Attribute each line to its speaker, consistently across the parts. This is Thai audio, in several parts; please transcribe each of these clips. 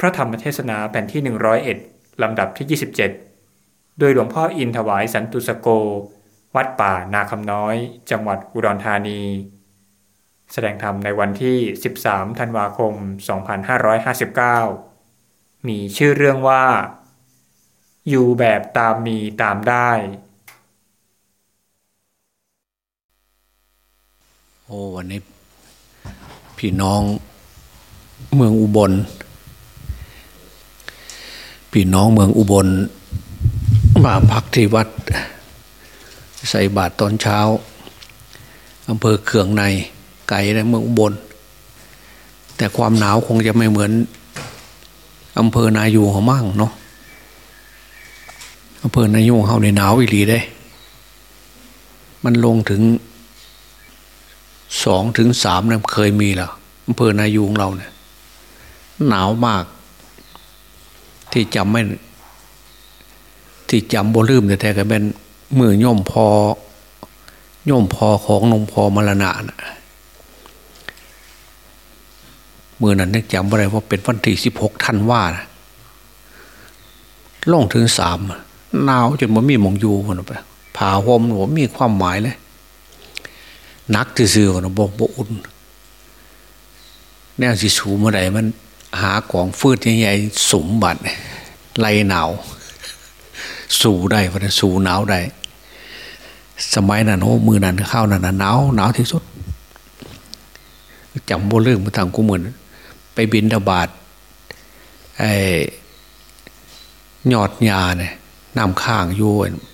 Speaker 1: พระธรรมเทศนาแผ่นที่ 101 ลำดับที่ 27 โดยหลวงพ่ออินถวายสันตุสโก วัดป่านาคำน้อย จังหวัดอุดรธานี แสดงธรรมในวันที่ 13 ธันวาคม 2559 มีชื่อเรื่องว่า อยู่แบบตามมีตามได้
Speaker 2: โอ้วันนี้พี่น้องเมืองอุบล พี่น้องเมืองอุบล มาพักที่วัด ใส่บาตรตอนเช้าอำเภอเขืองในไกลในเมืองอุบล แต่ความหนาวคงจะไม่เหมือนอำเภอนายูเขามั่งเนาะอำเภอนายูเขาในหนาวอีหลีได้ มันลงถึงสองถึงสามเนะเคยมีแล้วอำเภอนายูของเราเนี่ยหนาวมาก ที่จำไม่ ที่จำบ่ลืมแต่แต่ก็เป็นมือย่อมพอย่อมพอของนงพอมรณะนะมือนั้นนึกจำอะไรว่าเป็นวันที่สิบหกท่านว่านะล่องถึงสามหนาวจนมันมีมองยูคนไปผ่าห่มหัวมีความหมายเลยนักที่ซื่อๆนะบอกบอุ่นแนวสิสูมื่อไหร่มัน หากองฟืดใหญ่สมบัติไล่หนาว สู่ได้พอสู่หนาวได้ สมัยนั้นโอ้มือนั้นข้าวนั้นหนาวหนาวที่สุดจำโบเรื่องมาทางกูเหมือนไปบินทบาทไอ้ยอดยาเนี่ยน้ำข้างอยู่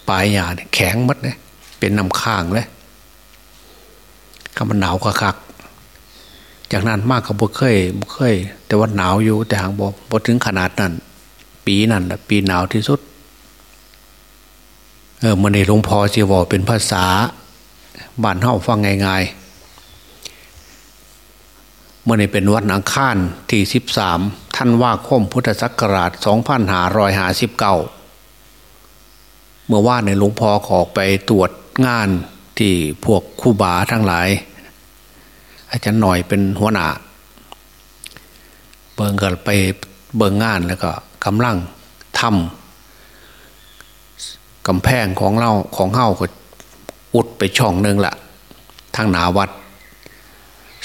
Speaker 2: ปลายยาเนี่ยแข็งมัดเนี่ยเป็นน้ำข้างเลยก็มันหนาวคัก จากนั้นมากก็บ่เคยบ่เคย แต่ว่าหนาวอยู่แต่หางบ่บ่ถึงขนาดนั้น ปีนั้นปีหนาวที่สุด เออมันในหลวงพ่อจีวอเป็นภาษาบ้านเฮาฟังง่ายๆเมื่อนี้เป็นวันอังคารที่สิบสามท่านว่าคมพุทธศักราชสองพันหารอยหาสิบเก้าเมื่อว่าในหลวงพ่อขอไปตรวจงานที่พวกคู่บาทั้งหลาย อาจารย์หน่อยเป็นหัวหน้าเบิ่งกันไปเบิ่งงานแล้วก็กำลังทำกำแพงของเราของเฮ้าก็อุดไปช่องหนึ่งละทางหนาวัด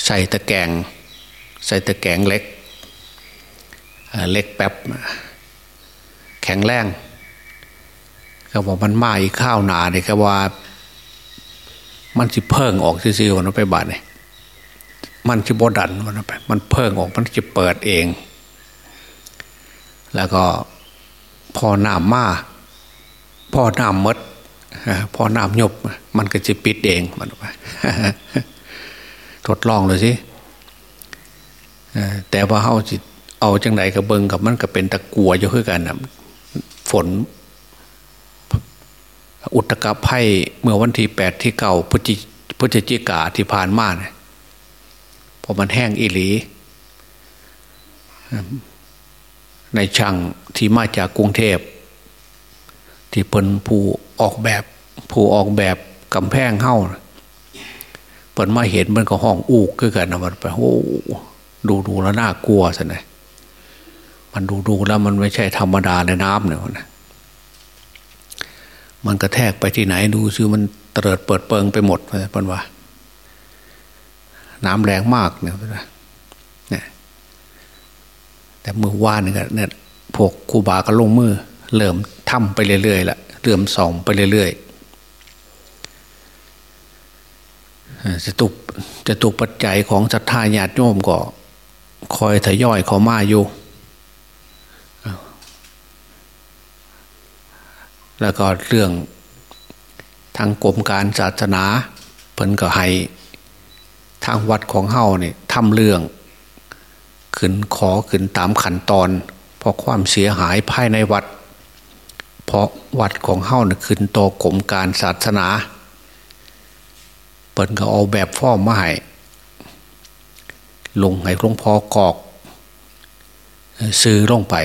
Speaker 2: ใส่ตะแกง ใส่ตะแกงเล็กเล็กแป๊บ แข็งแรงก็บอกมันมาอีกข้าวหนาเนี่ยก็ว่า มันสิเพิ่งออกซิๆวันไปบาทเนี่ย มันจะบดันมันไป มันเพิ่งออกมันจะเปิดเอง แล้วก็พอน้ำมาพอน้ำมดพอน้ำยบมันก็จะปิดเองมันไปทดลองเลยสิแต่ว่าเขาจิเอาจังไหนกับเบิงกับมันก็เป็นตะกัวอยู่คือกันนะฝน อุตกะไพ่เมื่อวันที่แปดที่เก่าพุทธจิกาที่ผ่านมาเนี่ย พอมันแห้งอิหลีในช่างที่มาจากกรุงเทพ ที่เป็นผู้ออกแบบผู้ออกแบบกำแพงเฮ้าเปิดมาเห็นมันก็ห้องอูกคือกันนะมันไปโอ้ดูดูแล้วน่ากลัวสินะมันดูดูแล้วมันไม่ใช่ธรรมดาในน้ำเนี่ยนะมันกระแทกไปที่ไหนดูซิมันเตลิดเปิดเปิงไปหมดเลยปนว่า น้ำแรงมากเนี่ยนี่ยแต่เมื่อว่านเนี่ยเนี่ยพวกคูบาก็ลงมือเริ่มทำไปเรื่อยๆละเริ่มส่องไปเรื่อยๆจะตุกจะตุกปัจจัยของศรัทธาญาติโยมก็ คอยทยอยเขามาอยู่แล้วก็เรื่องทางกรมการศาสนาเพิ่นก็ให้ ทางวัดของเฮาเนี่ยทำเรื่องขึ้นขอขึ้นตามขั้นตอน เพราะความเสียหายภายในวัด เพราะวัดของเฮาเนี่ยขึ้นตอกรมการศาสนา เปิดก็เอาแบบฟ้อมมาให้ลงให้หลวงพ่อกอก ซื้อลงไป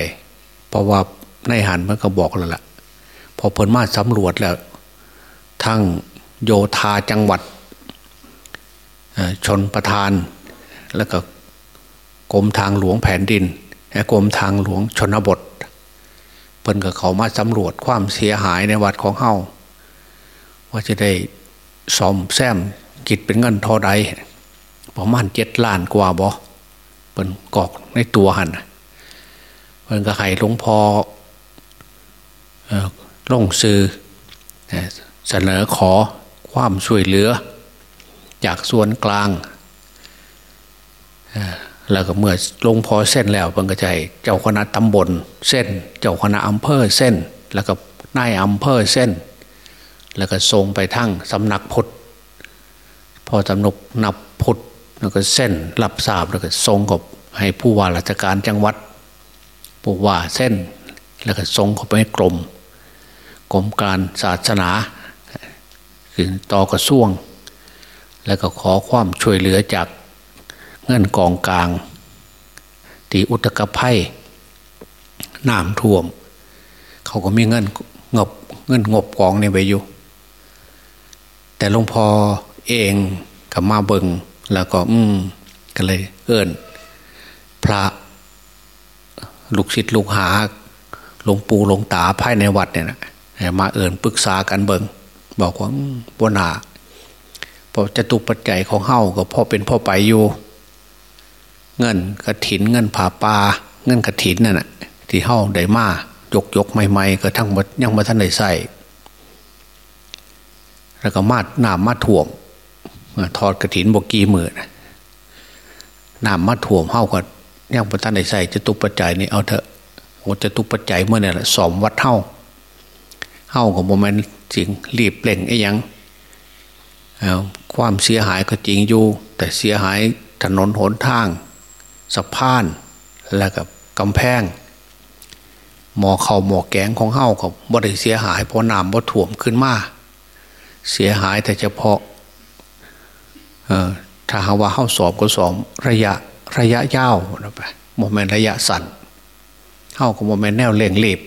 Speaker 2: เพราะว่าในหันมันก็บอกแล้วล่ะ พอเพิ่นมาสำรวจแล้ว ทั้งโยธาจังหวัด ชนประธาน แล้วก็กรมทางหลวงแผ่นดินกรมทางหลวงชนบทเพิ่นกับเขามาสำรวจความเสียหายในวัดของเฮาว่าจะได้ซ่อมแซมกิจเป็นเงินเท่าใดประมาณเจ็ดล้านกว่าบ่เพิ่นกอกในตัวหันเพิ่นก็ให้หลวงพ่อลงซื้อเสนอขอความช่วยเหลือ จากส่วนกลางแล้วก็เมื่อลงพอเส้นแล้วเพิ่นก็จะให้เจ้าคณะตำบลเส้น เจ้าคณะอำเภอเส้น แล้วก็นายอำเภอเส้น แล้วก็ส่งไปทั้งสำนักพุทธพอสำนักนับพุทธแล้วก็เส้นรับทราบแล้วก็ส่งกับให้ผู้ว่าราชการจังหวัดผู้ว่าเส้น แล้วก็ส่งเข้าไปให้กรมกรมการศาสนาคือต่อกระทรวง แล้วก็ขอความช่วยเหลือจากเงินกองกลางตีอุตกภัยน้ำท่วม เขาก็มีเงินงบเงินงบกองในี่ไปอยู่ แต่หลวงพ่อเองกับมาเบิงแล้วก็อืมก็เลย เอิญพระลูกศิษย์ลูกหาหลวงปู่หลวงตาภายในวัดเนี่ยนะมาเอิญปรึกษากันเบิงบอกว่าบนา พอจะตุปัจจัยของเฮ้าก็พ่อเป็นพ่อไปอยู่ เงินกระถินเงินผ่าปลาเงินกระถินนั่นแหะที่เฮ้าได้มายกยกใหม่ๆก็ทั้งหมดยังมาท่านได้ใส่แล้วก็มาดน้ำมาถ่วมทอดกระถินบกีมือน้ำมาถ่วมเฮ้าก็ยังมาท่านได้ใส่จะตุปัจจัยนี่เอาเถอะโอ้จะตุปัจจัยเมื่อเนี่ยแหละสอมวัดเฮาเฮ้าของโมเมนต์จริงรีบเปล่งไอ้ยัง ความเสียหายก็จริงอยู่ แต่เสียหายถนนหนทางสะพานแล้วกับกำแพง หมอเข่าหมอแกงของเฮากับ่ได้เสียหายเพราะน้ำบ่ถ่วมขึ้นมาเสียหายแต่เฉพาะถ้าหาว่าเฮาสอบก็สอบระยะระยะยาวนะไปโมเมนต์ระยะสั้นเฮากับโมเมนต์แนวเร่งรีบ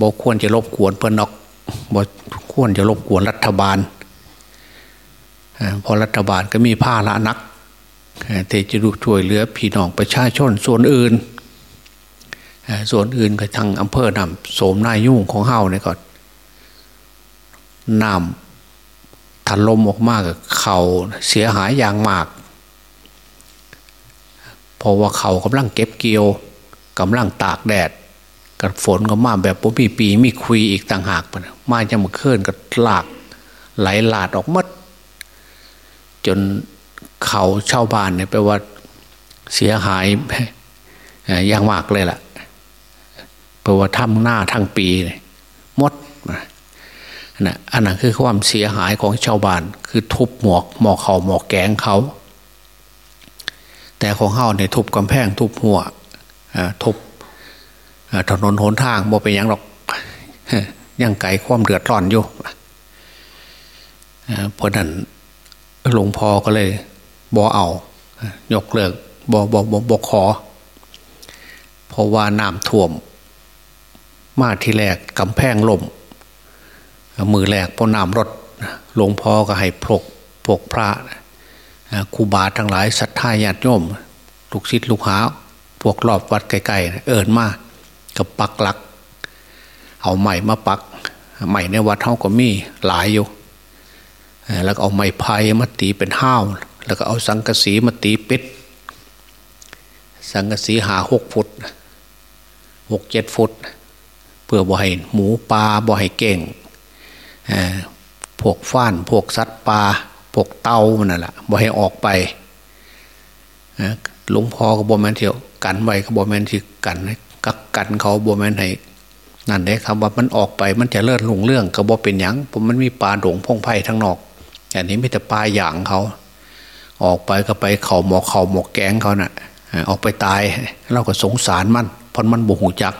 Speaker 2: บอกควรจะรบกวนเพื่อนนอก บอกควรจะรบกวนรัฐบาลพอรัฐบาลก็มีผ้าละนักที่จะดูช่วยเหลือพี่น้องประชาชนส่วนอื่น ส่วนอื่นก็ทางอำเภอนำโสมนายยุ่งของเฮาเนี่ยก่อนน้ำทันลมออกมากเขาเสียหายอย่างมากเพราะว่าเขากำลังเก็บเกี่ยวกำลังตากแดด กับฝนก็มาแบบปุ๊ปีปีมีคุยอีกต่างหากมาจะมาเคลื่อนกับหลาก ไหลหลาดออกมัดจนเขาเช่าบ้านเนี่ยแปลว่าเสียหายอย่างมากเลยล่ะแปลว่าทำหน้าทั้งปีเลยมดนะอันนั้นคือความเสียหายของชาวบ้าน คือทุบหมวกหมอกเขาหมอกแกงเขา แต่ของเฮาเนี่ยทุบกำแพงทุบหัวทุบ ถนนหนทางบ่เป็นยังหรอกยังไกลความเดือดร้อนอยู่เพราะนั้นหลวงพ่อก็เลยบอเอา ยกเลิกบอบอบอบอขอ เพราะว่าน้ำท่วม มาที่แรกกำแพงล่มมือแรกพอน้ำรถหลวงพ่อก็ให้พกพกพระครูบาทั้งหลายศรัทธาญาติโยมลูกศิษย์ลูกหา พวกรอบวัดไกลๆเอิญมาก บปักหลัก เอาใหม่มาปักใหม่ในวัดเท่าก็มีหลายอยู่แล้วก็เอาไม้พายมาตีเป็นห้าว แล้วก็เอาสังกะสีมาตีปิด สังกะสีหาหกฟุตหกเจ็ดฟุต เพื่อบ่ให้หมูปลาบ่ให้เก่งพวกฟ้านพวกสัตว์ปลาพวกเต่านั่นแหละบ่ให้ออกไปหลวงพ่อก็บ่แมนเที่ยวกันไว้ก็บ่แมนที่กัน กักกันเขาบ่แมนให้นั่นได้คำว่ามันออกไปมันจะเลื่อนลงเรื่องก็บ่เป็นหยังผมมันมีปลาดงพงไพ่ทั้งนอกอันนี้ไม่แต่ปลาอย่างเขา ออกไปก็ไปเขาหมอกเขาหมอกแกงเขานะ่ะออกไปตายเราก็สงสารมันเพราะมันบุหูจัก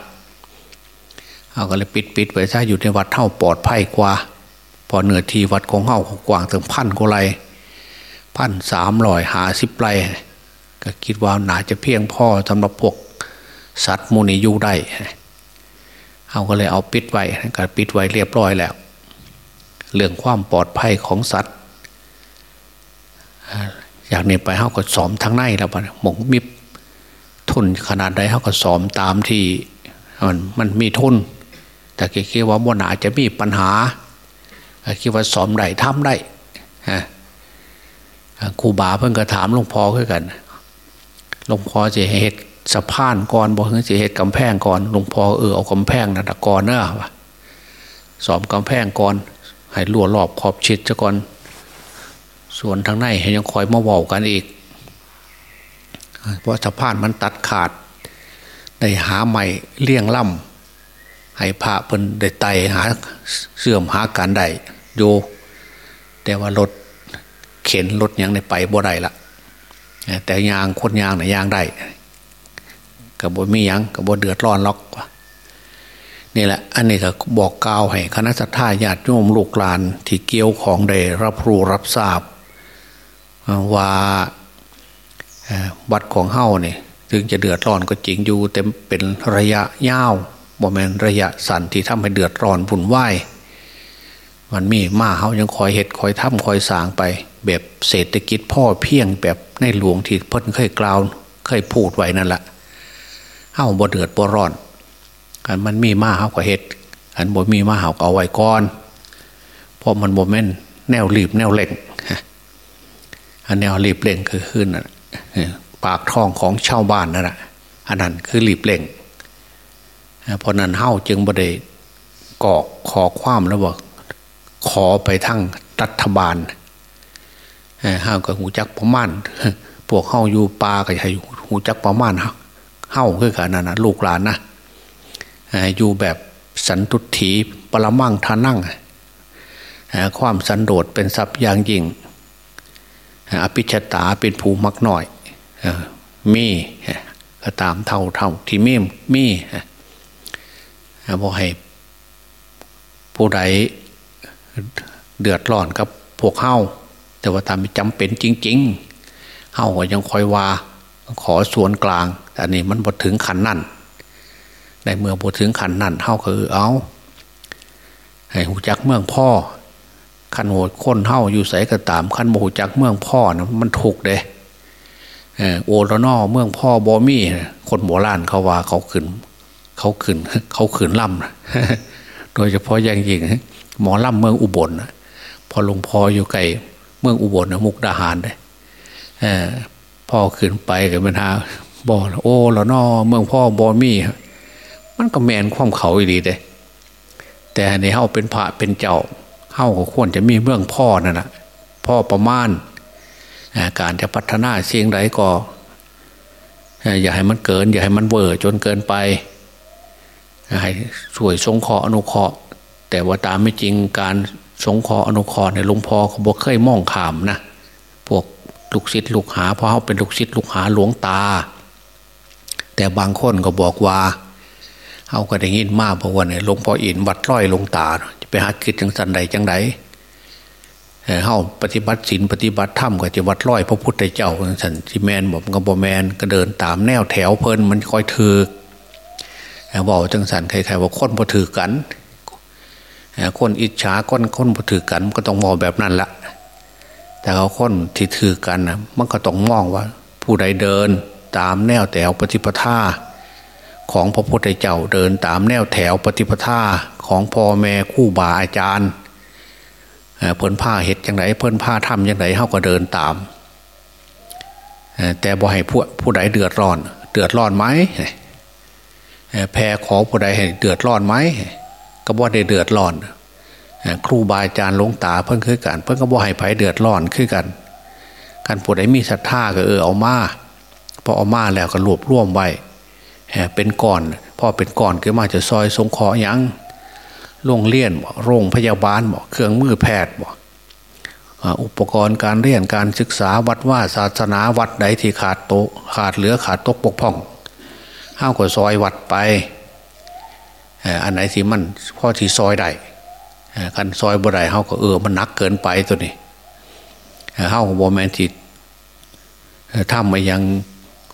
Speaker 2: เอาก็เลยปิดปิดไปถ้าอยู่ในวัดเท่าปลอดภัยกว่า พอเหนือทีวัดของเฮากว้างถึงพันกว่าไรพันสามร้อยหาสิบไรก็คิดว่าหนาจะเพียงพอสำหรับพวก สัตว์มูนีอยู่ได้เอาก็เลยเอาปิดไว้ก็ปิดไว้เรียบร้อยแล้ว เรื่องความปลอดภัยของสัตว์อยากเนี่ยไปเฮาก็สอมทางในแล้วปะหมงมิบทุนขนาดใดเขาก็สอมตามที่มันมันมีทุนแต่คิดว่าบนอาจจะมีปัญหาคิดว่าสอมได้ทำได้ครูบาเพิ่งกระถามหลวงพ่อขึ้นกันหลวงพ่อจะเหตุ สะพานก่อนบอกจะเหตุกำแพงก่อนหลวงพ่อเออเอากำแพงนะตะกอนเนอะสอมกำแพงก่อนให้รั่วรอบขอบชิดซะก่อนส่วนทางในให้ยังคอยมาว่ากันอีก เพราะสะพานมันตัดขาดได้หาใหม่เลี่ยงล่ำให้พระเพิ่นได้ไตหาเสื่อมหาการได้โยแต่ว่ารถเข็นรถยังในไปบ่ได้ละแต่ยางคนยางเนี่ยยางได้ กับบมียังกับบเดือดร้อนล็อกว่ะนี่แหละ อันนี้ก็บอกกล่าวให้คณะสัตยาญาติโยมลูกหลานที่เกี่ยวของได้รับรู้รับทราบ ว่าวัดของเฮ้าเนี่ยถึงจะเดือดร้อนก็จริงอยู่เต็มเป็นระยะยาวบ่แมนระยะสั้นที่ทำให้เดือดร้อนวุ่นวายมันมีมาเฮายังคอยเห็ดคอยทำคอยสางไป แบบเศรษฐกิจพ่อเพียงแบบในหลวงที่เพิ่นเคยกล่าว เคยพูดไว้นั่นแหละ เฮ้าบ่เดือดบ่ร้อนอันมันมีมาเฮาก็เห็ดอันบ่มีมาเฮาก็เอาไว้ก่อนเพราะมันบ่แม่นแนวรีบแนวเล่งอันแนวรีบเล่งคือขึ้นปากท้องของชาวบ้านนั่นแหละอันนั้นคือรีบเล่งเพราะนั้นเฮ้าจึงบ่ได้กอกขอความแล้วบอกขอไปทั้งรัฐบาลเฮ้ากับหูจักประมาณ พวกเฮ้าอยู่ป่าก็ให้หูจักประมาณ เฮ้าคือกันนั่นนะลูกหลานนะอยู่แบบสันตุถีปรมั่งทานั่งความสันโดษเป็นทรัพย์อย่างยิ่งอภิชตาเป็นภูมักหน่อยมีก็ตามเท่าเท่าที่มีมีบอกให้ผู้ใดเดือดร้อนกับพวกเฮ้าแต่ว่าตามจำเป็นจริง ๆเฮ้าก็ยังคอยว่าขอส่วนกลาง แต่นี่มันบดถึงขันนั่นในเมื่อบดถึงขันนั่นเฮ้าคือเอาให้หูจักเมืองพ่อขันโหดคนเฮ้าอยู่ใส่กระตามขันโมหูจักเมืองพ่อนะมันถูกเด้โอรนอเมืองพ่อบอมี่คนโบราณเขาว่าเขาขึ้นเขาขึ้นเขาขึ้นล่ำโดยเฉพาะอย่างยิ่งหมอล่ำเมืองอุบลพอหลวงพ่ออยู่ไกลเมืองอุบลนะมุกดาหารเลยพ่อขึ้นไปกับปัญหา บอโอ้รนอเมืองพ่อบอมี่มันก็แมนความเขาดีเลยแต่ในเฮาเป็นพระเป็นเจ้าเฮาก็ควรจะมีเมืองพ่อนั่นแหะพ่อประมาณการจะพัฒนาเสียงใดก็อย่าให้มันเกิน อย่าให้มันเวอร์จนเกินไปให้ช่วยสงเคราะห์อนุเคราะห์ แต่ว่าตามไม่จริงการสงเคราะห์อนุเคราะห์ในหลวงพ่อเขาบอกเคยมองขามนะพวกลูกศิษย์ลูกหาเพราะเขาเป็นลูกศิษย์ลูกหาหลวงตา แต่บางคนก็บอกว่าเขาก็ได้ยินมากเพราะว่าเนี่ยหลวงพ่ออินวัดร้อยลงตาจะไปหาคิดจังสันใดจังไดเฮาปฏิบัติศีลปฏิบัติธรรมก็จะวัดร้อยพระพุทธเจ้าสันที่แมนบอกกับบแมนก็เดินตามแนวแถวเพลินมันคอยถือบอกจังสันใครๆว่าคนพอถือกันคนอิจฉาคนคนพอถือกันก็ต้องมองแบบนั้นละแต่เขาคนที่ถือกันนะมันก็ต้องมองว่า ผู้ใดเดิน ตามแนวแถวปฏิปทาของพระพุทธเจ้าเดินตามแนวแถวปฏิปทาของพ่อแม่คู่บาอาจารย์เพิ่นผ้าเห็ดอย่างไรเพิ่นผ้าทำอย่างไรเขาก็เดินตาม แต่บ่ให้ผู้ผู้ใดเดือดร้อน เดือดร้อนไหมแพ่ขอผู้ใดให้เดือดร้อนไหมก็บ่ได้เดือดร้อน ครูบาอาจารย์ลงตาเพิ่นคือกัน เพิ่นก็บ่ให้ไผเดือดร้อนคือกันการผู้ใดมีศรัทธาก็เออเอามา พอเอามาแล้วก็รวบรวมไว้เป็นก่อนพอเป็นก่อนก็มาจะซอยสงเคราะห์ยังโรงเรียนโรงพยาบาลบอกเครื่องมือแพทย์บอกอุปกรณ์การเรียนการศึกษาวัดว่าศาสนาวัดใดที่ขาดโตขาดเหลือขาดตกปกพ่องห้าวก็ซอยวัดไปอันไหนที่มันพ่อที่ซอยได้กันซอยบ่ได้เฮาก็เออมันนักเกินไปตัวนี้เฮาบอแมนติทำมายัง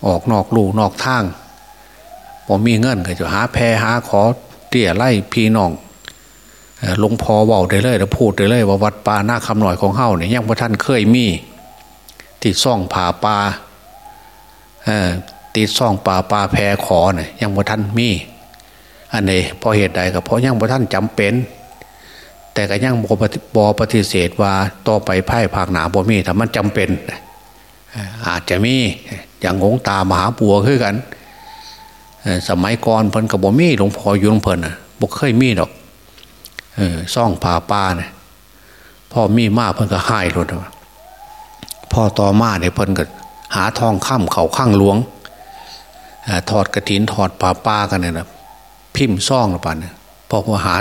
Speaker 2: ออกนอกลูนอกทางพอมีเงินก็จะหาแพรหาขอเตี่ยไล่พี่น้องหลวงพ่อว่าได้เลยแล้วพูดได้เลย ว่าวัดป่าหน้าคำหน่อยของเฮาเนี่ยยังพระท่านเคยมี ที่ซ่องผ่าป่าติดซ่องป่าป่าแพรขอเนี่ยยังบ่ท่านมี อันนี้เพราะเหตุใดก็เพราะยังบ่ท่านจำเป็น แต่ก็ยังบ่ปฏิเสธว่าต่อไปไพ่ภาคหนาบ่มีถ้ามันจำเป็น อาจจะมี อย่างงงตามหาปัวคือกันสมัยก่อนเพิ่นกับบ่มีหลวงพ่ออยู่หลวงเพิ่นอะบ่เคยมีดอกเออซ่องผ่าป้าเนี่ยพ่อมีมากเพิ่นก็หายรถพ่อต่อมาเนี่ยเพิ่นก็หาทองคำเขาข้างหลวงถอดกระถินถอดป่าป้ากันเนี่ยนะพิมพ์ซ่องละปันเนี่ยพ่อพอหา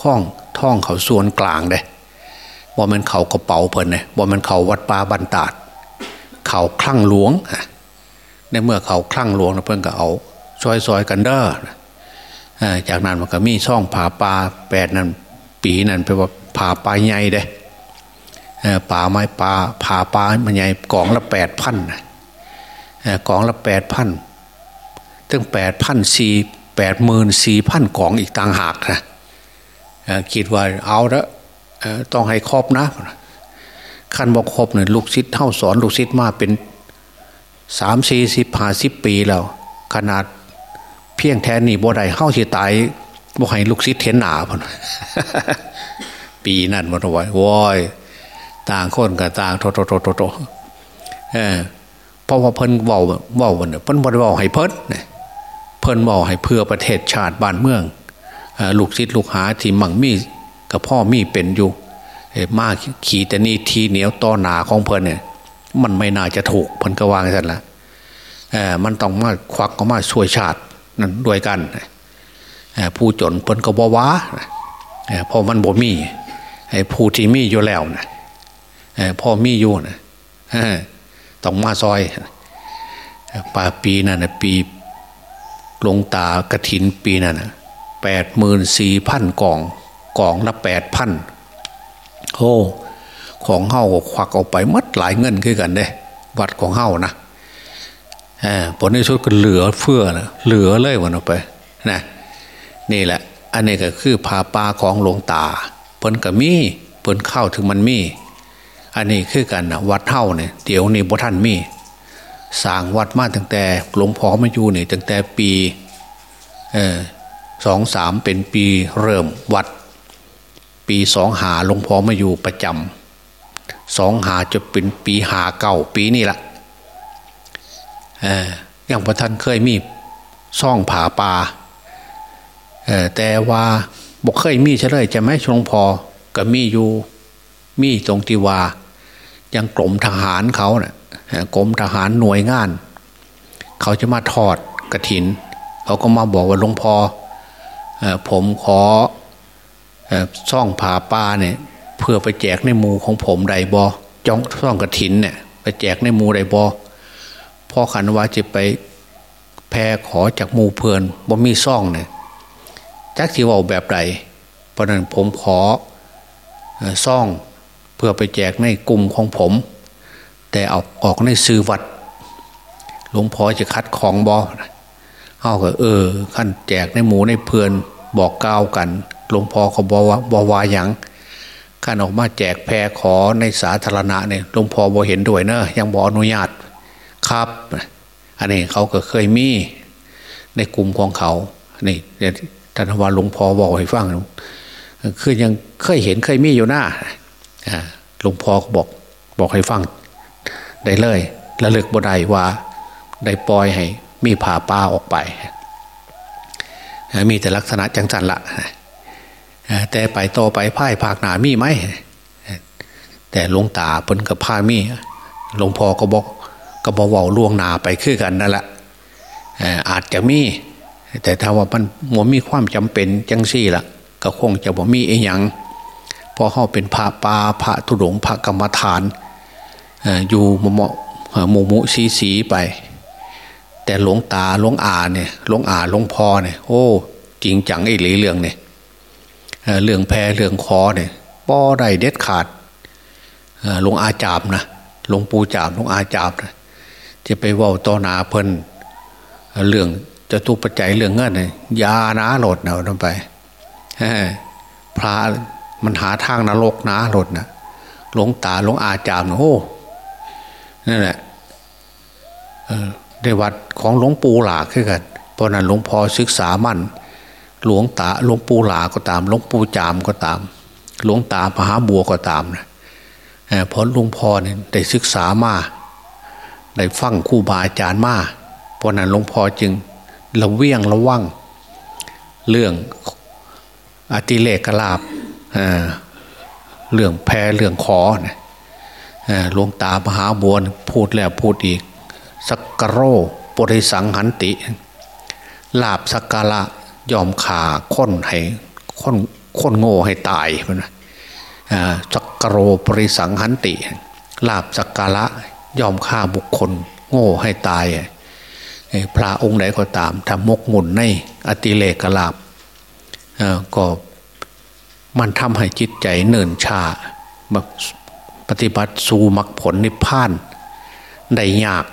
Speaker 2: ข้องท่องเขาส่วนกลางเด้บ่มันเขากระเป๋าเพิ่นเนี่ยบ่มันเขาวัดป่าบันตาดเขาคลั่งหลวง ในเมื่อเขาคลั่งหลวงเพิ่อนก็เอาซอยซอยกันเด้อจากนั้นมันก็มีช่องผาปลาแปดนั้น ปีนั้นไปว่าผาปลาใหญ่เด้ป่าไม้ปลาผาปลามันใหญ่กล่องละแปดพันกล่องละแปดพันถึงแปดพันสี่แปดหมื่นสี่พันกล่องอีกต่างหากนะคิดว่าเอาละต้องให้ครอบนะขั้นบอกครบเนี่ยลูกศิษย์เท่าสอนลูกศิษย์มาเป็น สามสี่สิบห้าสิบปีแล้ว ขนาดเพียงแทนนี่บ่ได้เข้าที่ตายบ่ให้ลูกศิษย์เห็นหนาพอนปีนั่นมันไว้วอยต่างคนกับต่างโตโตโตโตโตเออเพราะว่าเพิ่นเว้าเว้าวันเพิ่นบ่ได้เว้าให้เพิ่นเพิ่นเว้าให้เพื่อประเทศชาติบ้านเมืองลูกศิษย์ลูกหาที่มั่งมีกับพ่อมีเป็นอยู่มาขี่แต่นี่ทีเหนียวต่อหนาของเพิ่นเนี่ย มันไม่น่าจะถูกเพิ่นก็วางกันละเออมันต้องมาควักก็มาช่วยชาตินั่นด้วยกันผู้จนเพิ่นก็บว้าเพราะมันบ่มีผู้ที่มีอยู่แล้วนะพ่อมีอยู่นะต้องมาซอยป่าปีนั่นนะปีลงตากระถินปีนั่นนะแปดหมื่นสี่พันกล่องกล่องละแปดพันโอ้ ของเฮาควักออกไปมัดหลายเงินขึ้นกันเด้วัดของเฮานะผลในสุดก็เหลือเฟื่อนะเหลือเลยวันออกไปนะนี่แหละ อันนี้ก็คือพาปลาของหลวงตาเพิ่นก็มีเพิ่นเข้าถึงมันมี อันนี้คือกันนะวัดเท่าเนี่ยเดี๋ยวนี้บ่ท่านมีสร้างวัดมาตั้งแต่หลวงพ่อมาอยู่นี่ตั้งแต่ปีเออสองสามเป็นปีเริ่มวัด ปีสองหาหลวงพ่อมาอยู่ประจำ สองหาจะเป็นปีหาเก่าปีนี่ละอย่างพระท่านเคยมีซ่องผาปลาแต่ว่าบอกเคยมีเฉลยจะไหมชงพอก็มีอยู่มีตรงที่ว่ายังกรมทหารเขาเนะ่ยกรมทหารหน่วยงาน เขาจะมาทอดกระถิน เขาก็มาบอกว่าหลวงพอผมขอซ่องผาปลาเนี่ย พื่อไปแจกในหมูของผมใดบอจ้องซ่องกระถินเนี่ยไปแจกในหมูใดบอพ่อขันว่าจะไปแพ่ขอจากมูเพลินบ่มีซ่องเนี่ยจักที่ว่าแบบใดเพราะนั้นผมขอซ่องเพื่อไปแจกในกลุ่มของผม แต่ออกออกในซื้อวัดหลวงพ่อจะคัดของบอเขาก็เออขั้นแจกในหมูในเพลินบอกก้าวกันหลวงพ่อเขาบอกว่าบอวายัง ขั้นออกมาแจกแพรขอในสาธารณะเนี่ยหลวงพ่อบอเห็นด้วยเนอะยังบออนุญาตครับ อันนี้เขาก็เคยมีในกลุ่มของเขานี่ท่านว่าหลวงพ่อบอกให้ฟังคือยังเคยเห็นเคยมีอยู่หน้าหลวงพ่อบอกบอกให้ฟัง ได้เลยระลึกบ่ได้ว่าได้ปล่อยให้มีผ่าป้าออกไป มีแต่ลักษณะจังจันละ แต่ไปต่อไปพ่ายภาคหนามีไหมแต่หลวงตาเพิ่นกับผ้ามีหลวงพ่อก็บอกก็บอกว่าล่วงหนาไปคือกันนั่นแหละอาจจะมี แต่ถ้าว่ามันมัวมีความจำเป็นจังสี่ละก็คงจะบ่มีเองอย่างพอเข้าเป็นพระปาพระตุดงพระกรรมฐานอยู่มมะหมูมุสีสีไป แต่หลวงตาหลวงอาเนี่ยหลวงอาหลวงพ่อเนี่ยโอ้ จริงจังไอ้หลีเรื่องเนี่ย เรื่องแพรเรื่องคอเนี่ยป้อได้เด็ดขาดหลวงอาจาบนะหลวงปู่จาบหลวงอาจาบนะจะไปว่าต่อนาเพิ่นเรื่องจะทุกปัจจัยเรื่องเงินเนี่ยยานะโหลดเนาลงไปพระมันหาทางนรกนะโหลดนะหลวงตาหลวงอาจามโอ้นั่นแหละเในวัดของหลวงปู่หลาขึ้นกันเพราะนั้นหลวงพ่อศึกษามั่น หลวงตาหลวงปู่หลาก็ตามหลวงปู่จามก็ตาม หลวงตามหาบัวก็ตามนะเพราะหลวงพ่อเนี่ยได้ศึกษามาได้ฟังครูบาอาจารย์มาเพราะนั้นหลวงพ่อจึงระเวียงระวังเรื่องอติเลกลาบเรื่องแพรเรื่องขอนะหลวงตามหาบัวพูดแล้วพูดอีกสักกโรปริสังหันติ ลาบสักกาละ ยอมขาค้นให้ค้นค้นโง่ให้ตายมันสักกโรปริสังหันติ ลาบสักกาละยอมฆ่าบุคคล โง่ให้ตายพระองค์ไหนก็ตามทำมกมุนในอติเลกลาบก็มันทำให้จิตใจเนินชาปฏิบัติสู่มรรคผลนิพพานได้ยาก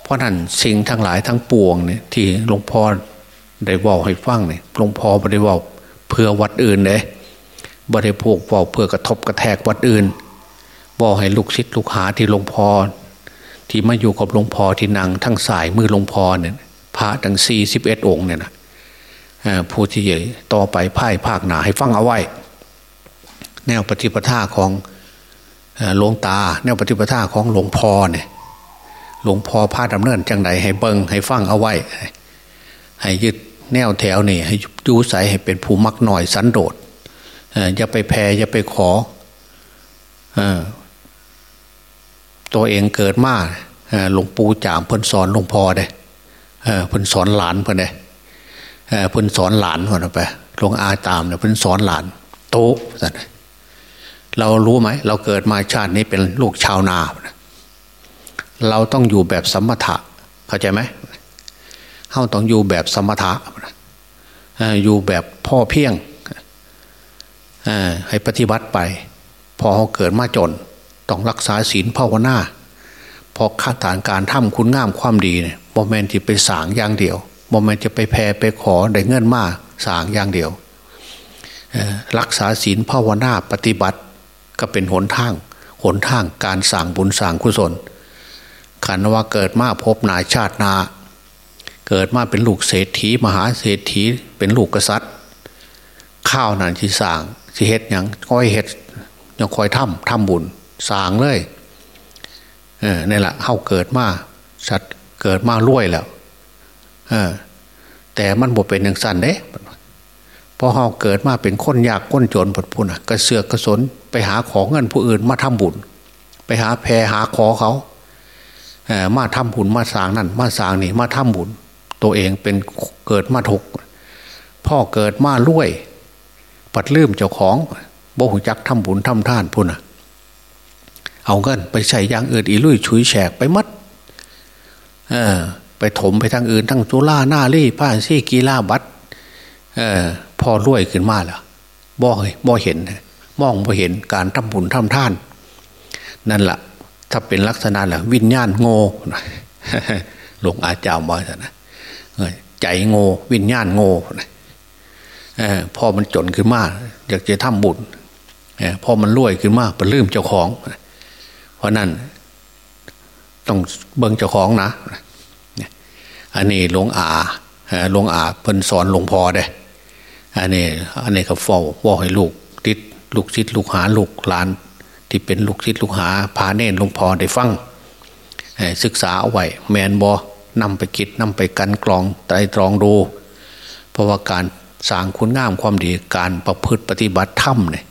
Speaker 2: เพราะนั้นสิ่งทั้งหลายทั้งปวงเนี่ยที่หลวงพ่อ ได้บอกให้ฟังเนี่ยหลวงพ่อไม่ได้บอเพื่อวัดอื่นเลยบริโภคบอเพื่อกระทบกระแทกวัดอื่นบอกให้ลูกศิษย์ลูกหาที่หลวงพ่อที่มาอยู่กับหลวงพ่อที่นั่งทั้งสายมือหลวงพ่อเนี่ยพระทั้งสี่สิบเอ็ดองค์เนี่ยนะผู้ที่ใหญ่ต่อไปพ่ายภาคหนาให้ฟังเอาไว้ แนวปฏิปทาของหลวงตา แนวปฏิปทาของหลวงพ่อเนี่ยหลวงพ่อพาดำเนินจังไดให้เบิงให้ฟังเอาไว้ ให้ยึด แนวแถวนี่ให้ยูใสให้เป็นผู้มักหน่อยสันโดษอย่าไปแพ้อย่าไปขอตัวเองเกิดมาหลวงปู่จามเพิ่นสอนหลวงพ่อเด้เพิ่นสอนหลานเพิ่นเด้เพิ่นสอนหลานคนไปหลวงอาตามเนี่ยเพิ่นสอนหลาน โตสันเรารู้ไหมเราเกิดมาชาตินี้เป็นลูกชาวนา เราต้องอยู่แบบสมถะเข้าใจไหม เราต้องอยู่แบบสมถะอยู่แบบพ่อเพียงให้ปฏิบัติไป พอเขาเกิดมาจน ต้องรักษาศีลภาวนาพอขาฐานการทำคุณงามความดีเนี่ยโมเมนต์ที่ไปสางอย่างเดียวโมเมนต์จะไปแพ่ไปขอได้เงินมากสางอย่างเดียวรักษาศีลภาวนาปฏิบัติก็เป็นหนทางหนทางการสั่งบุญสั่งกุศลขันว่าเกิดมาพบนายชาตินา เกิดมาเป็นลูกเศรษฐี มหาเศรษฐีเป็นลูกกษัตริย์ ข้าวนันที่สั่งที่เฮ็ดยังคอยเฮ็ดยังคอยทำทำบุญสั่งเลยเออนี่แหละเข้าเกิดมาสัตว์เกิดมารวยแล้วเออแต่มันบ่เป็นอย่างสั้นเด้พอเขาเกิดมาเป็นคนยากคนจนผดพุ่นกระเสือกกระสนไปหาของเงินผู้อื่นมาทำบุญ ไปหาแพรหาขอเขาเอมาทำบุญมาสางนั่นมาสางนี่มาทำบุญ ตัวเองเป็นเกิดมาถกพ่อเกิดมาลุวยปัดลืมเจ้าของบ่หุจักทำบุญทำท่านพุ่นอะเอาเงินไปใส่ยางอื่นอีลุยชุยแฉกไปมัดเออ ไปถมไปทางอื่นทั้งจุล่าหน้ารี่ผ้าซี่กีฬาบัตเออพ่อรวยขึ้นมาแล้วบ่เห็นบ่เห็นมองบ่เห็นการทำบุญทำท่าน นั่นแหละถ้าเป็นลักษณะแหละวิญญาณโง่หลวงอาจารย์บอกนะ ใจโง่วิญญาณโง่พอมันจนขึ้นมาอยากจะทำบุญพอมันรวยขึ้นมาไปลืมเจ้าของ เพราะนั้นต้องเบิ่งเจ้าของนะ อันนี้หลวงอาหลวงอาเพิ่นสอนหลวงพ่อเด้อันนี้อันนี้ก็ฟ้าว่าให้ลูกติดลูกศิษย์ลูกหาลูกหลาน ที่เป็นลูกศิษย์ลูกหาพาเน่นหลวงพ่อได้ฟังศึกษาเอาไว้แมนบอ นำไปคิดนำไปกันกรองไตรตรองดู เพราะว่าการสร้างคุณงามความดีการประพฤติปฏิบัติธรรมเนี่ย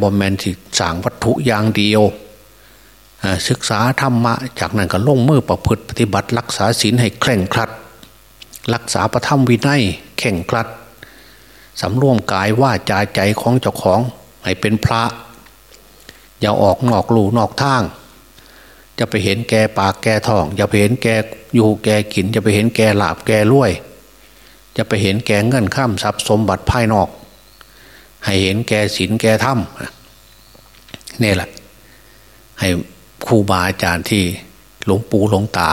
Speaker 2: บอมแมนที่สร้างวัตถุอย่างเดียวศึกษาธรรมะ จากนั้นก็ลงมือประพฤติปฏิบัติ รักษาศีลให้เคร่งครัด รักษาประธรรมวินัยเข่งครัดสำรวมกายว่าจาใจของเจ้าของให้เป็นพระ อย่าออกนอกลูนอกทาง จะไปเห็นแก่ปากแก่ทองอย่าไปเห็นแก่อยู่แก่กิน จะไปเห็นแกหลาบแก่รวย จะไปเห็นแก่เงินข้ามทรัพย์สมบัติภายนอก ให้เห็นแก่ศีลแกธรรมนี่แหละ ให้ครูบาอาจารย์ที่หลวงปู่หลวงตา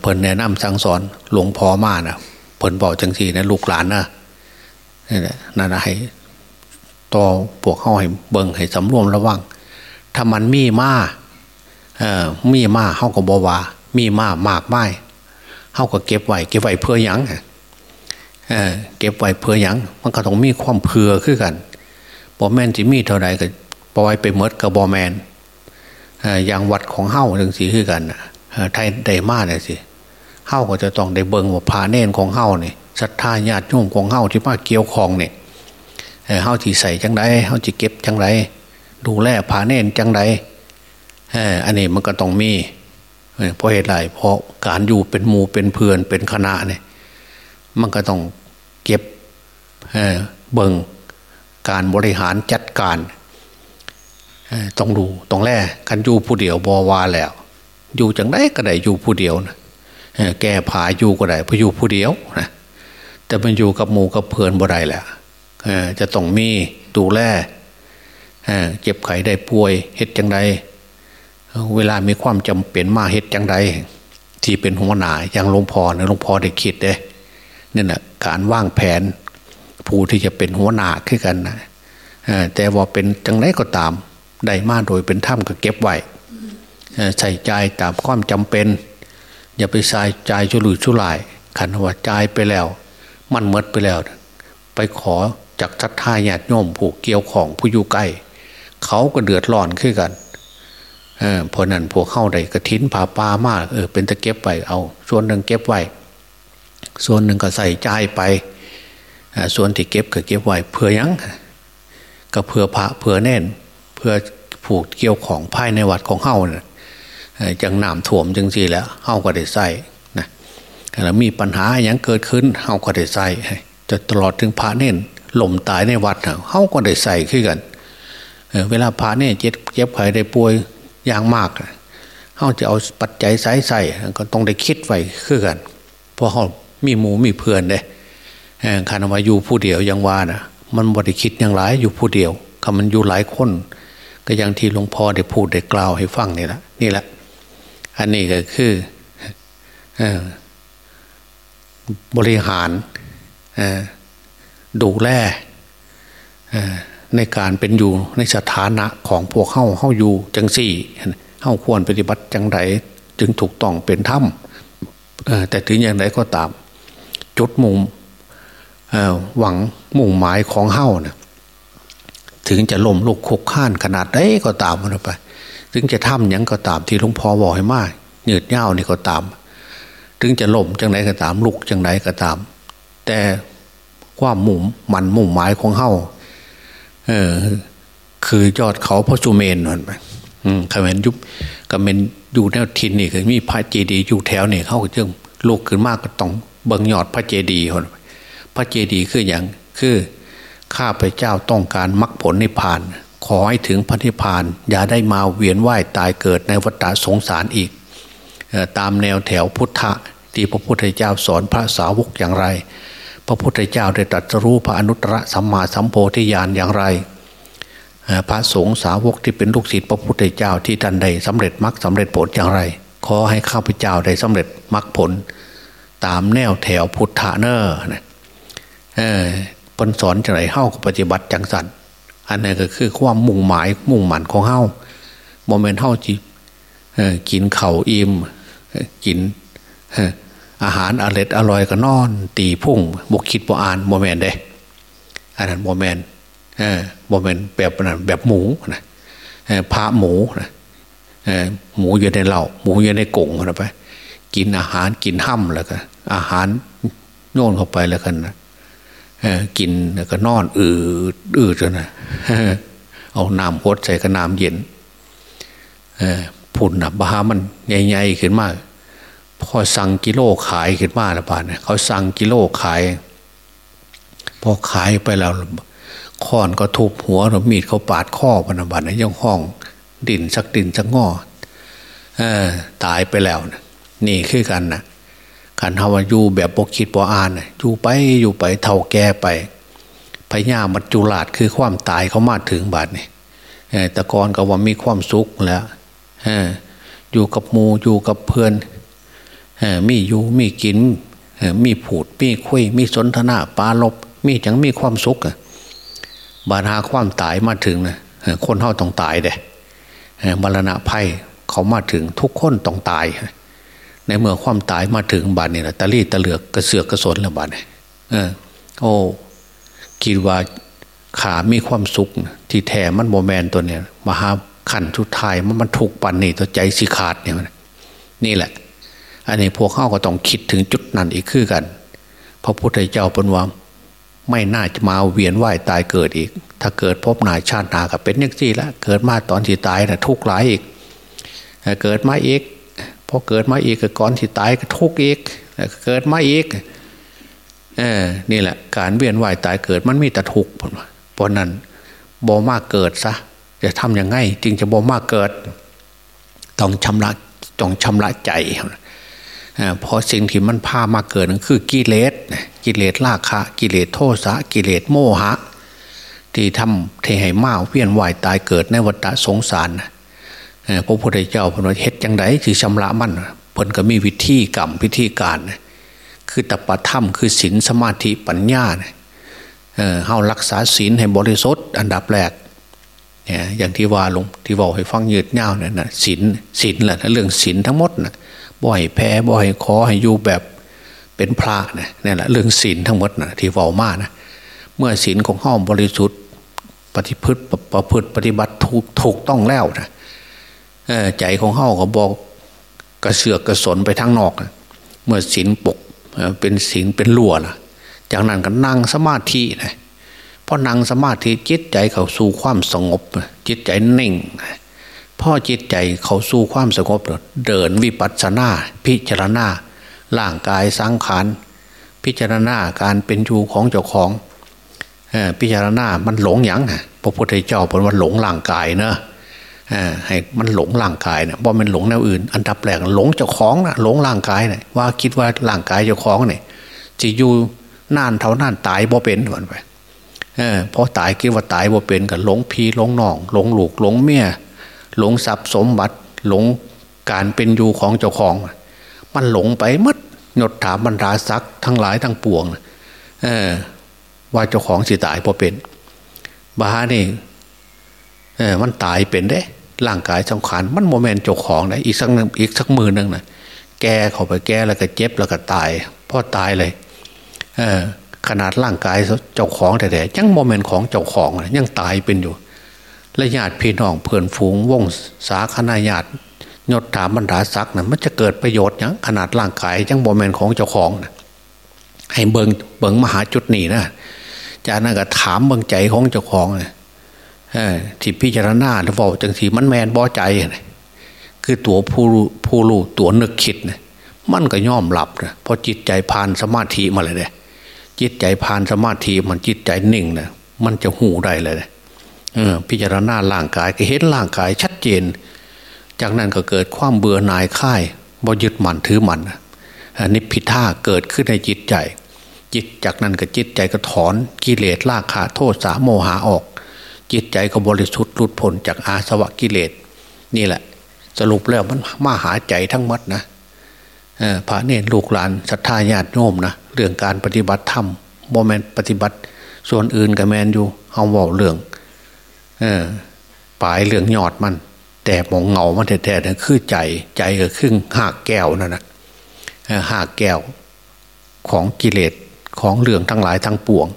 Speaker 2: เพิ่นแนะนำสั่งสอนหลวงพ่อมานะเพิ่นบอกจังสี่นะลูกหลานนะนี่แหละนั่นให้ต่อพวกเข้าให้เบิ่งให้สำรวมระวังถ้ามันมีมา เออมีมาเข้ากับบวามีมามากไม่เฮาก็เก็บไว้เก็บไว้เพื่อหยังเออเก็บไว้เพื่อหยังมันก็ต้องมีความเผื่อขึ้นกันบอแมนที่มีเท่าไหร่ก็ปล่อยไปเมดกับบอแมนอย่างวัดของเฮ้าหนึ่งสีขึ้นกันไทยได้มาเนี่ยสิเฮ้าก็จะต้องได้เบิงว่าพาเน่นของเฮ้าเนี่ยศรัทธาญาติโยมของเฮ้าที่มาเกี่ยวคองเนี่ยเฮ้าที่ใส่จังไรเฮ้าที่เก็บจังไรดูแลพาเน่นจังไร อันนี้มันก็ต้องมีเพราะเหตุไรเพราะการอยู่เป็นหมู่เป็นเพื่อนเป็นคณะเนี่ย มันก็ต้องเก็บเบิงการบริหารจัดการต้องดูต้องแลกันอยู่ผู้เดียวบอวาแล้ว อยู่จังได้ก็ได้อยู่ผู้เดียวนะแก้ผาอยู่ก็ได้พอยู่ผู้เดียวนะแต่มันอยู่กับหมู่กับเพื่อนบ่ได้แหละจะต้องมีดูแลเจ็บไข้ได้ป่วยเฮ็ดจังได เวลามีความจำเป็นมาเฮ็ดจังไดที่เป็นหัวหน้าอย่างหลวงพ่อนะหลวงพ่อได้คิดเด้นี่แหละการวางแผน ผู้ที่จะเป็นหัวหน้าขึ้นกันนะแต่ว่าเป็นจังไรก็ตามได้มาโดยเป็นถ้ำก็เก็บไว้ใส่ใจตามความจำเป็น อย่าไปใส่ใจชุลุยชุลายขันว่าใจไปแล้ว มันเมดไปแล้ว ไปขอจากทัดทายญาติโยมผูกเกี่ยวของผู้อยู่ใกล้เขาก็เดือดร้อนขึ้นกัน เพราะนั้นพวกเข้าได้กระถินผาปามากเออเป็นตะเก็บไว้เอา ส่วนหนึ่งเก็บไว้ส่วนหนึ่งก็ใส่ใจไปส่วนที่เก็บก็เก็บไว้เพื่อยังก็เพื่อพระเพื่อแน่น เพื่อผูกเกี่ยวของภายในวัดของเฮาเนี่ยจังหน้ำถ่วมจังสีแล้วเฮาก็ได้ใส่นะแล้วมีปัญหาอย่างเกิดขึ้นเฮาก็ได้ใส่จะตลอดถึงพระเน่นหล่มตายในวัดเฮาก็ได้ใส่ขึ้นกันเวลาพระเน่เจ็บเจ็บไข้ได้ป่วย อย่างมากเฮาจะเอาปัจจัยใส่ใส่ก็ต้องได้คิดไว้ขึ้นกันเพราะเขามีหมูมีเพื่อนเลยคานว่าอยู่ผู้เดียวยังว่านะมันบริคิดอย่างไรอยู่ผู้เดียวคำมันอยู่หลายคน ก็อย่างที่หลวงพ่อได้พูดได้กล่าวให้ฟังนี่แหละนี่แหละ อันนี้ก็คือบริหารดูแล ในการเป็นอยู่ในสถานะของพวกเข้าเข้าอยู่จังสี่เข้าควรปฏิบัติจังไรจึงถูกต้องเป็นธรรมแต่ถึงอย่างไรก็ตาม จุดมุมหวังมุ่งหมายของเฮ้านะถึงจะล่มลุกคุกข้านขนาดใดก็ตามมันไป ถึงจะทำยังก็ตามที่หลวงพ่อบอกให้มากเหนืดเย้านี่ก็ตาม ถึงจะล่มจังไหนก็ตามลุกจังไหนก็ตาม แต่ความมุ่งมันมุ่งหมายของเฮ้า เออ คือยอดเขาพระสุเมนนั่นไปคำเมนยุบคำเมนอยู่แนวทินนี่คือมีพระเจดีย์อยู่แถวนี่เขาก็จึงลุกขึ้นมากก็ต้องเบิงยอดพระเจดีย์คนพระเจดีย์คืออย่างคือข้าพเจ้าต้องการมรรคผลนิพพาน ขอให้ถึงพระนิพพาน อย่าได้มาเวียนว่ายตายเกิดในวัฏสงสารอีก ตามแนวแถวพุทธะที่พระพุทธเจ้าสอนพระสาวกอย่างไร พระพุทธเจ้าได้ตรัสรู้พระอนุตตรสัมมาสัมโพธิญาณอย่างไร พระสงฆ์สาวกที่เป็นลูกศิษย์พระพุทธเจ้าที่ท่านได้สำเร็จมรรคสำเร็จผลอย่างไร ขอให้ข้าพเจ้าได้สำเร็จมรรคผล ตามแนวแถวพุทธะเนอเพิ่นสอนจังใด๋เฮาปฏิบัติจังซั่นอันนี้ก็คือความมุ่งหมายมุ่งหมั่นของเฮ้าโมเมนต์เฮ้าจีกินเข่าอิ่มกิน อาหารอร่อยอร่อยก็นอน ตีพุ่งบกคิดบ่อ่านโมเมนต์เด้อันนั้นโมเมนต์โมเมนต์แบบนั้นแบบหมูนะพระหมูนะหมูอยู่ในเล้าหมูอยู่ในกรงนะไปกินอาหารกินฮำแล้วก็อาหารโยนเข้าไปแล้วกันนะกินแล้วก็นอนอืดอืดจนนะเอาน้ำพดใส่กับน้ำเย็นผุ่นนะบ้ามันใหญ่ๆขึ้นมาก พอสั่งกิโลขายขึ้นมาละบาทเนี่ยเขาสั่งกิโลขาย พอขายไปแล้วค้อนก็ทุบหัวหรือมีดเขาปาดข้อพนบัตรในย่องห้องดินสักดินสักงอตายไปแล้วนะนี่คือกันนะขันทวายูแบบบกคิดบออ่านอยู่ไปอยู่ไปเท่าแก่ไปพญามัจจุราชคือความตายเขามาถึงบาดนี่แต่ก่อนก็ว่ามีความสุขแล้วอยู่กับมูอยู่กับเพื่อน มีอยู่มีกินมีผูดมีคุย มีสนทนาปาลบ มีจังมีความสุขบาดหาความตายมาถึงนะคนเท่าต้องตายเด้บารณะภัยเขามาถึงทุกคนต้องตาย ในเมื่อความตายมาถึงบาดนี่นะตะลี่ตะเหลือกกระเสือกกระสนแล้วบาดเนี่ยเออโอ้คิดว่าขามีความสุข ที่แท้มันโมแมนตัวเนี่ยมหาขันทุดทายมันมันถูกปันนี่ตัวใจสิขาดเนี่ยนี่แหละ อันนี้พวกเข้าก็ต้องคิดถึงจุดนั้นอีกคือกัน พระพุทธเจ้าเป็นว่าไม่น่าจะมาเวียนว่ายตายเกิดอีก ถ้าเกิดพบนายชาตินากับเป็นยังซี่ละเกิดมาตอนที่ตายนะทุกข์หลายอีก เกิดมาอีกพอเกิดมาอีกก็ก่อนที่ตายก็ทุกข์อีกเกิดมาอีกเออนี่แหละ การเวียนว่ายตายเกิดมันมีแต่ทุกข์เพราะนั้นบ่มากเกิดซะจะทำยังไงจึงจะบ่มากเกิด ต้องชำระต้องชำระใจ เพราะสิ่งที่มันพามาเกิดนั่นคือกิเลสกิเลสราคะ กิเลสโทสะกิเลสโมหะ ที่ทำเทให้มาเวียนว่ายตายเกิดในวัฏสงสารพระพุทธเจ้าพระนเฮ็ดจังไดคือชำระมันเพิ่นก็มีวิธีกรรมพิธีการ คือตปธรรมคือศีลสมาธิปัญญาเฮารักษาศีลให้บริสุทธิ์อันดับแรกเนี่ยอย่างที่ว่าลงที่บอกให้ฟังยืดเงาเนี่ยนะศีลศีลแหละเรื่องศีลทั้งหมดนะ บ่อยแพ้บ่อยขอให้อยู่แบบเป็นพระนะนี่แหละเรื่องศีลทั้งหมดนะที่ว่ามานะเมื่อศีลของห้องบริสุทธิ์ปฏิพฤติประพฤติปฏิบัติถูกถูกต้องแล้วนะใจของเฮาก็บอกกระเสือกกระสนไปทางนอกนะเมื่อศีลปกเป็นศีลเป็นลัวล่ะ จากนั้นก็นั่งสมาธินะพอนั่งสมาธิจิตใจเขาสู่ความสงบจิตใจนิ่ง พ่อจิตใจเขาสู้ความสงบเดินวิปัสสนา พิจารณาร่างกายสังขารพิจารณาการเป็นอยู่ของเจ้าของพิจารณามันหลงอย่างพระพุทธเจ้าเป็นว่าหลงร่างกายเนอะให้มันหลงร่างกายเนี่ยว่ามันหลงแนวอื่น อันดับแรกหลงเจ้าของนะหลงร่างกายเนี่ยว่าคิดว่าร่างกายเจ้าของเนี่ยจะอยู่นานเท่านานตายบ่เป็นวันไปเพราะตายคิดว่าตายบ่เป็นกับหลงพีหลงน้องหลงลูกหลงเมีย หลงทรัพย์สมบัติหลงการเป็นอยู่ของเจ้าของ มันหลงไปมัดหยดถามบรรดาศักดิ์ทั้งหลายทั้งปวงเออว่าเจ้าของสิตายพอเป็นบาเนี่เออมันตายเป็นได้ ร่างกายสังขารมันโมเมนต์เจ้าของนะอีกสักอีกสักมือนึงนะแกเข้าไปแกแล้วก็เจ็บแล้วก็ตายพ่อตายเลยเออขนาดร่างกายเจ้าของแต่แต่ยังโมเมนต์ของเจ้าของยังตายเป็นอยู่ และญาติพี่น้องเพื่อนฝูงวงสาคณาญาติยศถามบรรดาศักดิ์นะมันจะเกิดประโยชน์อย่างขนาดร่างกายยังบอมเมนของเจ้าของนะให้เบิงเบิงมหาจุดนี้นะจากนั้นก็ถามเบิงใจของเจ้าของนะที่พิจารณาหรือเปล่าจังสีมันแมนบอใจนะคือตัวผู้ผู้รู้ตัวนึกคิดนะมันก็ย่อมหลับนะเพราะจิตใจผ่านสมาธิมาเลยเนี่ยจิตใจผ่านสมาธิมันจิตใจนิ่งนะมันจะหูได้เลยนะ พิจารณาร่างกายก็เห็นร่างกายชัดเจน จากนั้นก็เกิดความเบื่อหน่ายค่ายบ่ยึดมั่นถือมั่นนิพพิท่าเกิดขึ้นในจิตใจ จิตจากนั้นก็จิตใจก็ถอนกิเลสราคะโทษสาโมหาออก จิตใจก็บริสุทธิ์หลุดพ้นจากอาสวะกิเลส นี่แหละ สรุปแล้วมันมาหาใจทั้งมัดนะพระเนรลูกหลานศรัทธาญาติโยมนะเรื่องการปฏิบัติธรรมโมเมนต์ปฏิบัติ ส่วนอื่นกับแมนอยู่เอาว่าเรื่อง เออปลายเหลืองยอดมัน แต่มองเงามันแท้ๆนั่นคือใจใจก็ครึ่งหากแก้วนั่นนะหากแก้วของกิเลสของเหลืองทั้งหลายทั้งปวง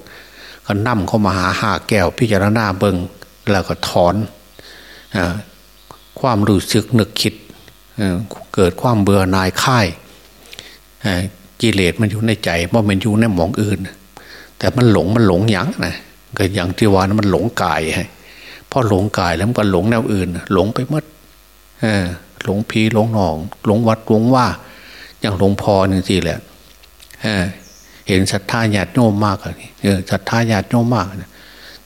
Speaker 2: ก็นั่มเข้ามาหาหากแก้วพิจารณาเบิงแล้วก็ถอนอความรู้สึกนึกคิดเกิดความเบื่อหน่ายค่ายกิเลสมันอยู่ในใจว่ามันอยู่ในหมองอื่น แต่มันหลงมันหลงยังนะก็อย่างที่ว่านะมันหลงกายให้ พอหลงกายแล้วมันก็หลงแนวอื่น หลงไปมดหลงพีหลงหนอง หลงวัดหลงว่า อย่างหลงพอหนึ่งสิแหละเห็นศรัทธาญาติโยมมากเลยศรัทธาญาติโยมมาก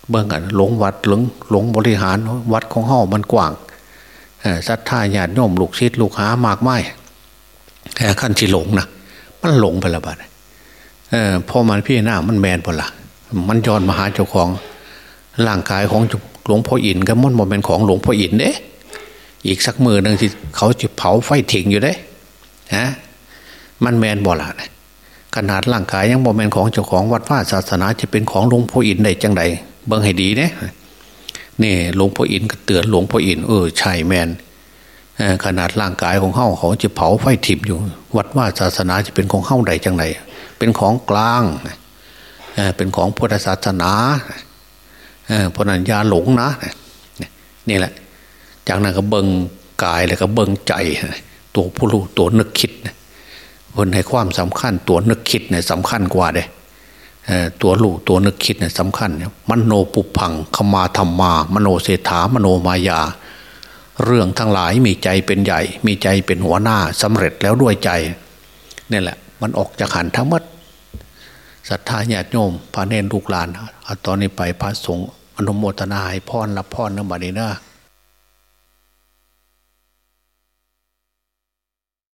Speaker 2: เบื้องกันหลงวัดหลงหลงบริหารวัดของห้อมันกว้างศรัทธาญาติโยมลูกศิษย์ลูกหามากไม่คันที่หลงนะมันหลงไปละบัดพอมันพิจารณามันแม่นบ่ละมันย้อนมาหาเจ้าของ ร่างกายของหลวงพ่ออินก็มันบ่เป็นของหลวงพ่ออินเด้อีกสักมื้อหนึ่งที่เขาจะเผาไฟถิ่มอยู่เด้ฮะมันแม่นบ่ละขนาดร่างกายยังบ่แม่นของเจ้าของวัดว่าศาสนาจะเป็นของหลวงพ่ออินได้จังใด๋เบิ่งให้ดีเนี่ยนี่หลวงพ่ออินก็เตือนหลวงพ่ออินเออใช่แม่นขนาดร่างกายของเฮาเขาจะเผาไฟถิ่มอยู่ วัดว่าศาสนาจะเป็นของเฮาใดจังไรเป็นของกลางเป็นของพุทธศาสนา เพราะนั้นยาหลงนะนี่แหละ จากนั้นก็เบิงกายแล้วก็เบิงใจ ตัวผู้รู้ตัวนึกคิดคนให้ความสำคัญตัวนึกคิดเนี่ยสำคัญกว่าเด้ตัวรู้ตัวนึกคิดเนี่ยสำคัญมโนปุพังขมาธรรมา มโนเศรษฐามโนมายา เรื่องทั้งหลายมีใจเป็นใหญ่ มีใจเป็นหัวหน้าสำเร็จแล้วด้วยใจนี่แหละ มันออกจากหันทั้งหมด ศรัทธาญาติโยมพระเนรลูกหลาน ตอนนี้ไปพระสงฆ์อนุโมทนาให้พรรับพรนบัดนี้นะ